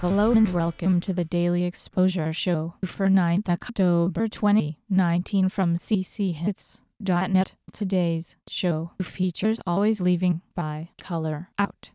Hello and welcome to the Daily Exposure Show for 9th October 2019 from cchits.net. Today's show features Always Leaving by Color Out.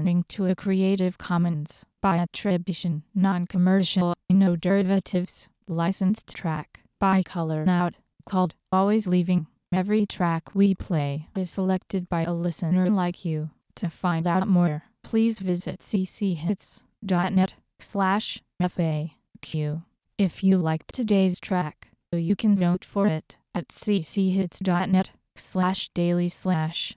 Listening to a Creative Commons by attribution, non-commercial, no derivatives, licensed track by Color Out called Always Leaving. Every track we play is selected by a listener like you. To find out more, please visit cchits.net slash FAQ. If you liked today's track, you can vote for it at cchits.net slash daily slash